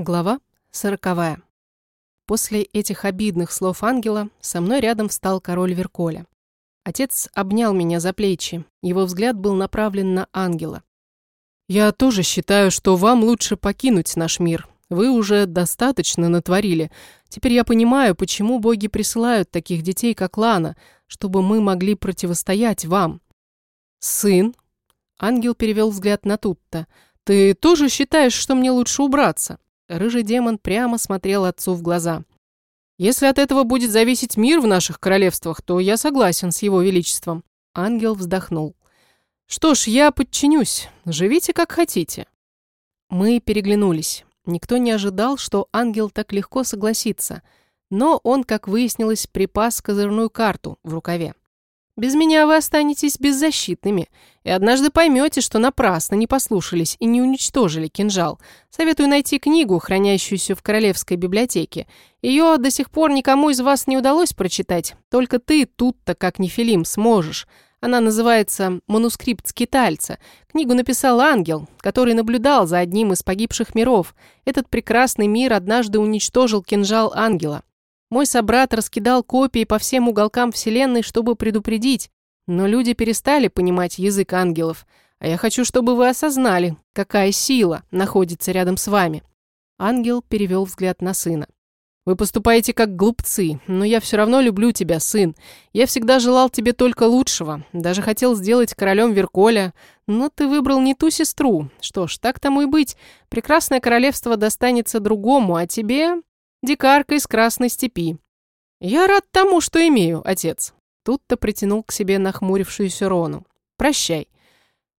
Глава сороковая. После этих обидных слов ангела со мной рядом встал король Верколя. Отец обнял меня за плечи, его взгляд был направлен на ангела. «Я тоже считаю, что вам лучше покинуть наш мир. Вы уже достаточно натворили. Теперь я понимаю, почему боги присылают таких детей, как Лана, чтобы мы могли противостоять вам». «Сын?» Ангел перевел взгляд на Тутта. «Ты тоже считаешь, что мне лучше убраться?» Рыжий демон прямо смотрел отцу в глаза. «Если от этого будет зависеть мир в наших королевствах, то я согласен с его величеством». Ангел вздохнул. «Что ж, я подчинюсь. Живите как хотите». Мы переглянулись. Никто не ожидал, что ангел так легко согласится. Но он, как выяснилось, припас козырную карту в рукаве. Без меня вы останетесь беззащитными, и однажды поймете, что напрасно не послушались и не уничтожили кинжал. Советую найти книгу, хранящуюся в Королевской библиотеке. Ее до сих пор никому из вас не удалось прочитать. Только ты тут-то, как Нефилим, сможешь. Она называется «Манускрипт скитальца». Книгу написал ангел, который наблюдал за одним из погибших миров. Этот прекрасный мир однажды уничтожил кинжал ангела. Мой собрат раскидал копии по всем уголкам Вселенной, чтобы предупредить, но люди перестали понимать язык ангелов, а я хочу, чтобы вы осознали, какая сила находится рядом с вами». Ангел перевел взгляд на сына. «Вы поступаете как глупцы, но я все равно люблю тебя, сын. Я всегда желал тебе только лучшего, даже хотел сделать королем Верколя, но ты выбрал не ту сестру. Что ж, так тому и быть. Прекрасное королевство достанется другому, а тебе дикарка из Красной степи. Я рад тому, что имею, отец. Тут-то притянул к себе нахмурившуюся Рону. Прощай.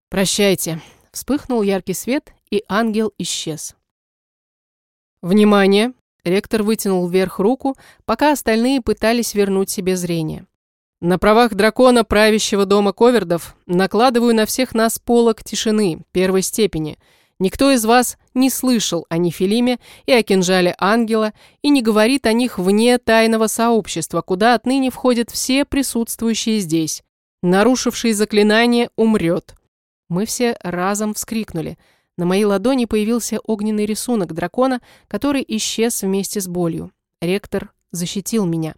Прощайте. Вспыхнул яркий свет, и ангел исчез. Внимание! Ректор вытянул вверх руку, пока остальные пытались вернуть себе зрение. На правах дракона правящего дома Ковердов накладываю на всех нас полок тишины первой степени – Никто из вас не слышал о Нефилиме и о кинжале ангела и не говорит о них вне тайного сообщества, куда отныне входят все присутствующие здесь. Нарушивший заклинание умрет. Мы все разом вскрикнули. На моей ладони появился огненный рисунок дракона, который исчез вместе с болью. Ректор защитил меня.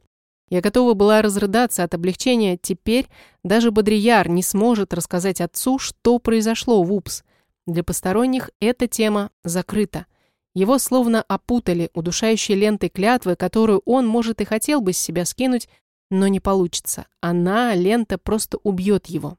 Я готова была разрыдаться от облегчения. Теперь даже Бодрияр не сможет рассказать отцу, что произошло в УПС. Для посторонних эта тема закрыта. Его словно опутали удушающей лентой клятвы, которую он, может, и хотел бы с себя скинуть, но не получится. Она, лента, просто убьет его.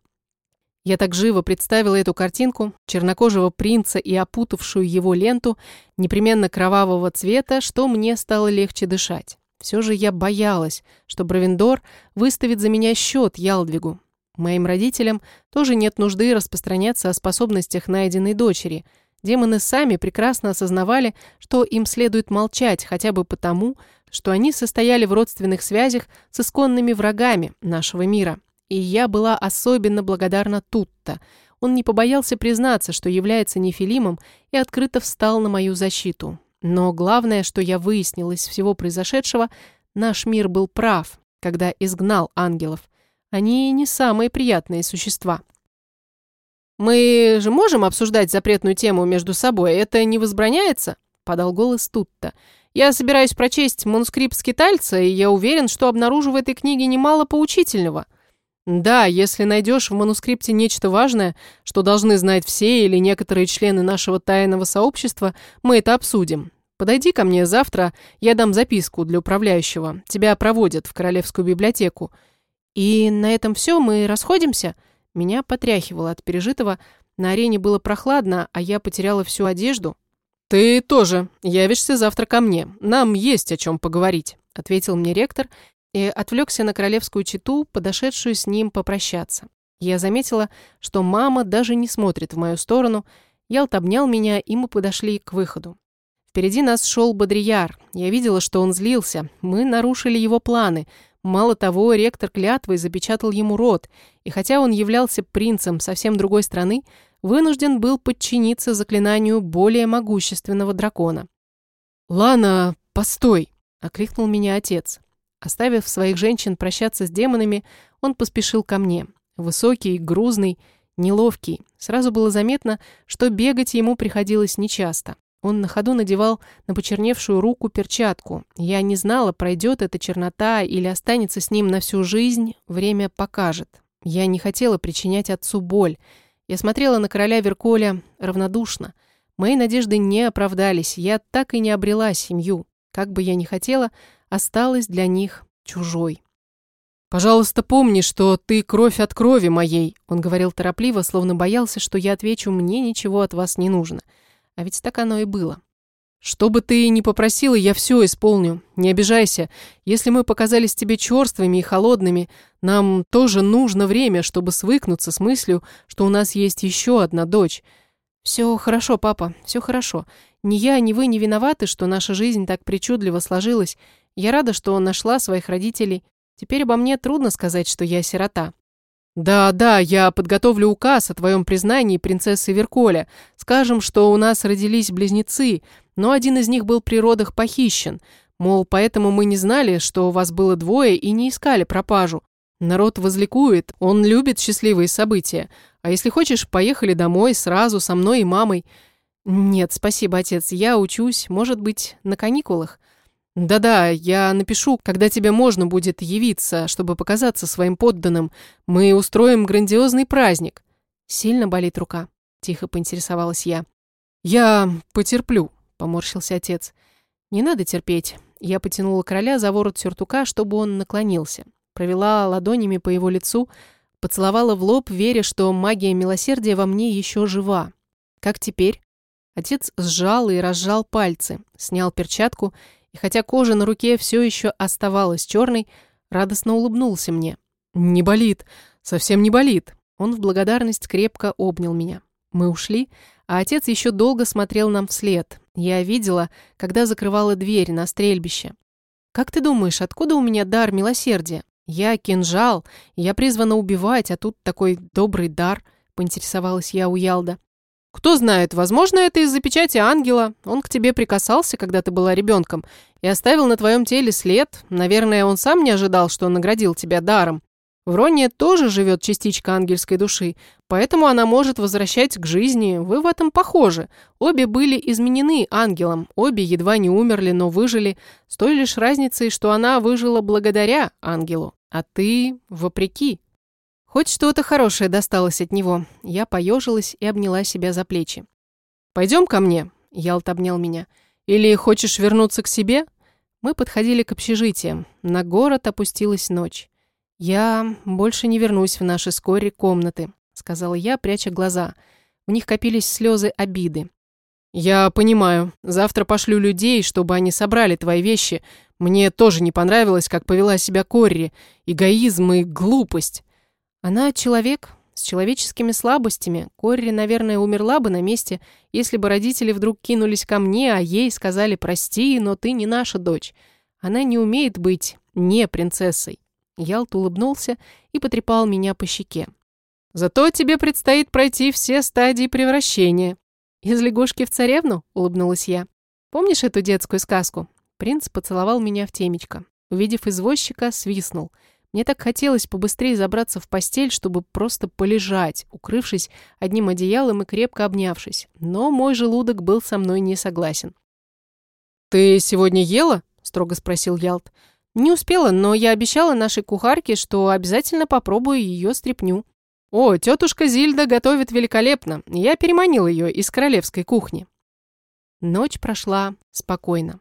Я так живо представила эту картинку, чернокожего принца и опутавшую его ленту, непременно кровавого цвета, что мне стало легче дышать. Все же я боялась, что Бравендор выставит за меня счет Ялдвигу, Моим родителям тоже нет нужды распространяться о способностях найденной дочери. Демоны сами прекрасно осознавали, что им следует молчать хотя бы потому, что они состояли в родственных связях с исконными врагами нашего мира. И я была особенно благодарна Тутта. Он не побоялся признаться, что является нефилимом, и открыто встал на мою защиту. Но главное, что я выяснила из всего произошедшего, наш мир был прав, когда изгнал ангелов. Они не самые приятные существа. «Мы же можем обсуждать запретную тему между собой, это не возбраняется?» – подал голос Тутта. «Я собираюсь прочесть манускрипт скитальца, и я уверен, что обнаружу в этой книге немало поучительного». «Да, если найдешь в манускрипте нечто важное, что должны знать все или некоторые члены нашего тайного сообщества, мы это обсудим. Подойди ко мне завтра, я дам записку для управляющего. Тебя проводят в Королевскую библиотеку. «И на этом все, мы расходимся?» Меня потряхивало от пережитого. На арене было прохладно, а я потеряла всю одежду. «Ты тоже явишься завтра ко мне. Нам есть о чем поговорить», — ответил мне ректор и отвлекся на королевскую читу, подошедшую с ним попрощаться. Я заметила, что мама даже не смотрит в мою сторону. Ялт обнял меня, и мы подошли к выходу. Впереди нас шел Бодрияр. Я видела, что он злился. Мы нарушили его планы — Мало того, ректор клятвой запечатал ему рот, и хотя он являлся принцем совсем другой страны, вынужден был подчиниться заклинанию более могущественного дракона. «Лана, постой!» — окликнул меня отец. Оставив своих женщин прощаться с демонами, он поспешил ко мне. Высокий, грузный, неловкий. Сразу было заметно, что бегать ему приходилось нечасто. Он на ходу надевал на почерневшую руку перчатку. Я не знала, пройдет эта чернота или останется с ним на всю жизнь, время покажет. Я не хотела причинять отцу боль. Я смотрела на короля Верколя равнодушно. Мои надежды не оправдались, я так и не обрела семью. Как бы я ни хотела, осталась для них чужой. «Пожалуйста, помни, что ты кровь от крови моей», он говорил торопливо, словно боялся, что я отвечу «мне ничего от вас не нужно». А ведь так оно и было. «Что бы ты ни попросила, я все исполню. Не обижайся. Если мы показались тебе черствыми и холодными, нам тоже нужно время, чтобы свыкнуться с мыслью, что у нас есть еще одна дочь. Все хорошо, папа, все хорошо. Ни я, ни вы не виноваты, что наша жизнь так причудливо сложилась. Я рада, что нашла своих родителей. Теперь обо мне трудно сказать, что я сирота. «Да, да, я подготовлю указ о твоем признании принцессы Верколя. Скажем, что у нас родились близнецы, но один из них был при родах похищен. Мол, поэтому мы не знали, что у вас было двое и не искали пропажу. Народ возликует, он любит счастливые события. А если хочешь, поехали домой сразу со мной и мамой». «Нет, спасибо, отец, я учусь, может быть, на каникулах». «Да-да, я напишу, когда тебе можно будет явиться, чтобы показаться своим подданным. Мы устроим грандиозный праздник». «Сильно болит рука?» – тихо поинтересовалась я. «Я потерплю», – поморщился отец. «Не надо терпеть». Я потянула короля за ворот сюртука, чтобы он наклонился. Провела ладонями по его лицу, поцеловала в лоб, веря, что магия милосердия во мне еще жива. «Как теперь?» Отец сжал и разжал пальцы, снял перчатку и хотя кожа на руке все еще оставалась черной, радостно улыбнулся мне. «Не болит, совсем не болит». Он в благодарность крепко обнял меня. Мы ушли, а отец еще долго смотрел нам вслед. Я видела, когда закрывала дверь на стрельбище. «Как ты думаешь, откуда у меня дар милосердия? Я кинжал, я призвана убивать, а тут такой добрый дар», — поинтересовалась я у Ялда. Кто знает, возможно, это из-за печати ангела. Он к тебе прикасался, когда ты была ребенком, и оставил на твоем теле след. Наверное, он сам не ожидал, что наградил тебя даром. В Роне тоже живет частичка ангельской души, поэтому она может возвращать к жизни. Вы в этом похожи. Обе были изменены ангелом, обе едва не умерли, но выжили, с той лишь разницей, что она выжила благодаря ангелу, а ты вопреки. Хоть что-то хорошее досталось от него. Я поежилась и обняла себя за плечи. «Пойдем ко мне», — Ялт обнял меня. «Или хочешь вернуться к себе?» Мы подходили к общежитиям. На город опустилась ночь. «Я больше не вернусь в наши скорые комнаты», — сказала я, пряча глаза. В них копились слезы обиды. «Я понимаю. Завтра пошлю людей, чтобы они собрали твои вещи. Мне тоже не понравилось, как повела себя Корри. Эгоизм и глупость. Она человек с человеческими слабостями. Корри, наверное, умерла бы на месте, если бы родители вдруг кинулись ко мне, а ей сказали «прости, но ты не наша дочь». Она не умеет быть не принцессой. Ялт улыбнулся и потрепал меня по щеке. «Зато тебе предстоит пройти все стадии превращения». «Из лягушки в царевну?» — улыбнулась я. «Помнишь эту детскую сказку?» Принц поцеловал меня в темечко. Увидев извозчика, свистнул — мне так хотелось побыстрее забраться в постель, чтобы просто полежать, укрывшись одним одеялом и крепко обнявшись. Но мой желудок был со мной не согласен. «Ты сегодня ела?» – строго спросил Ялт. «Не успела, но я обещала нашей кухарке, что обязательно попробую ее стряпню». «О, тетушка Зильда готовит великолепно. Я переманил ее из королевской кухни». Ночь прошла спокойно.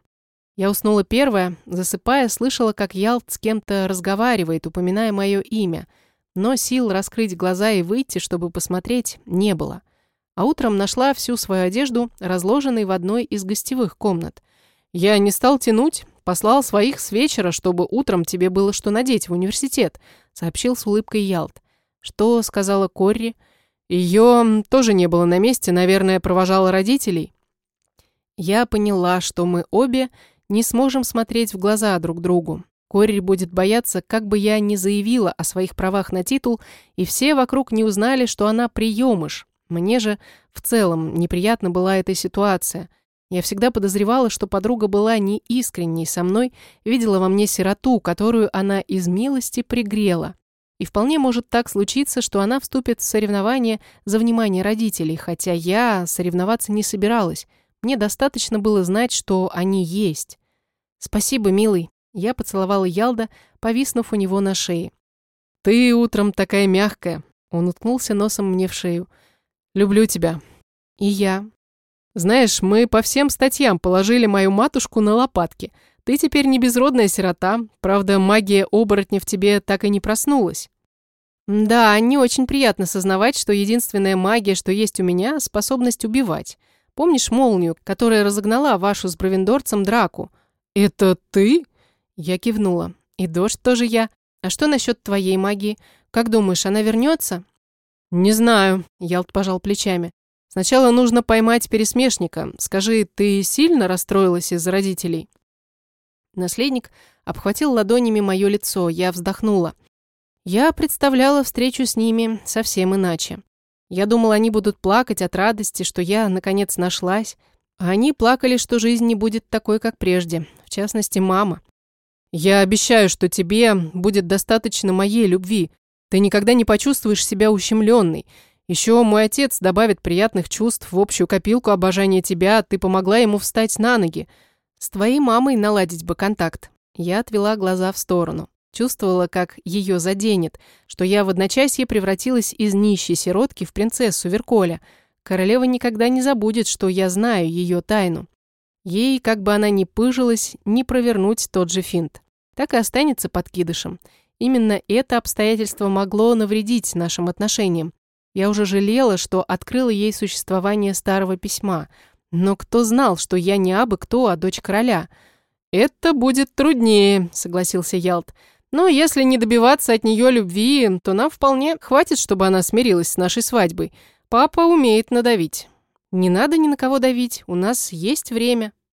Я уснула первая, засыпая, слышала, как Ялт с кем-то разговаривает, упоминая мое имя, но сил раскрыть глаза и выйти, чтобы посмотреть, не было. А утром нашла всю свою одежду, разложенной в одной из гостевых комнат. Я не стал тянуть, послал своих с вечера, чтобы утром тебе было что надеть в университет, сообщил с улыбкой Ялт. Что сказала Корри? Ее тоже не было на месте, наверное, провожала родителей. Я поняла, что мы обе не сможем смотреть в глаза друг другу. Корри будет бояться, как бы я ни заявила о своих правах на титул, и все вокруг не узнали, что она приемыш. Мне же в целом неприятна была эта ситуация. Я всегда подозревала, что подруга была не искренней со мной, видела во мне сироту, которую она из милости пригрела. И вполне может так случиться, что она вступит в соревнование за внимание родителей, хотя я соревноваться не собиралась. Мне достаточно было знать, что они есть. «Спасибо, милый». Я поцеловала Ялда, повиснув у него на шее. «Ты утром такая мягкая». Он уткнулся носом мне в шею. «Люблю тебя». «И я». «Знаешь, мы по всем статьям положили мою матушку на лопатки. Ты теперь не безродная сирота. Правда, магия оборотня в тебе так и не проснулась». «Да, не очень приятно сознавать, что единственная магия, что есть у меня, способность убивать. Помнишь молнию, которая разогнала вашу с бровендорцем драку?» «Это ты?» Я кивнула. «И дождь тоже я. А что насчет твоей магии? Как думаешь, она вернется?» «Не знаю», — Ялт пожал плечами. «Сначала нужно поймать пересмешника. Скажи, ты сильно расстроилась из-за родителей?» Наследник обхватил ладонями мое лицо. Я вздохнула. Я представляла встречу с ними совсем иначе. Я думала, они будут плакать от радости, что я, наконец, нашлась. А они плакали, что жизнь не будет такой, как прежде. Частности, мама. «Я обещаю, что тебе будет достаточно моей любви. Ты никогда не почувствуешь себя ущемленной. Еще мой отец добавит приятных чувств в общую копилку обожания тебя, ты помогла ему встать на ноги. С твоей мамой наладить бы контакт». Я отвела глаза в сторону. Чувствовала, как ее заденет, что я в одночасье превратилась из нищей сиротки в принцессу Верколя. Королева никогда не забудет, что я знаю ее тайну. Ей, как бы она ни пыжилась, не провернуть тот же финт. Так и останется подкидышем. Именно это обстоятельство могло навредить нашим отношениям. Я уже жалела, что открыла ей существование старого письма. Но кто знал, что я не абы кто, а дочь короля? «Это будет труднее», — согласился Ялт. Но если не добиваться от нее любви, то нам вполне хватит, чтобы она смирилась с нашей свадьбой. Папа умеет надавить. Не надо ни на кого давить, у нас есть время.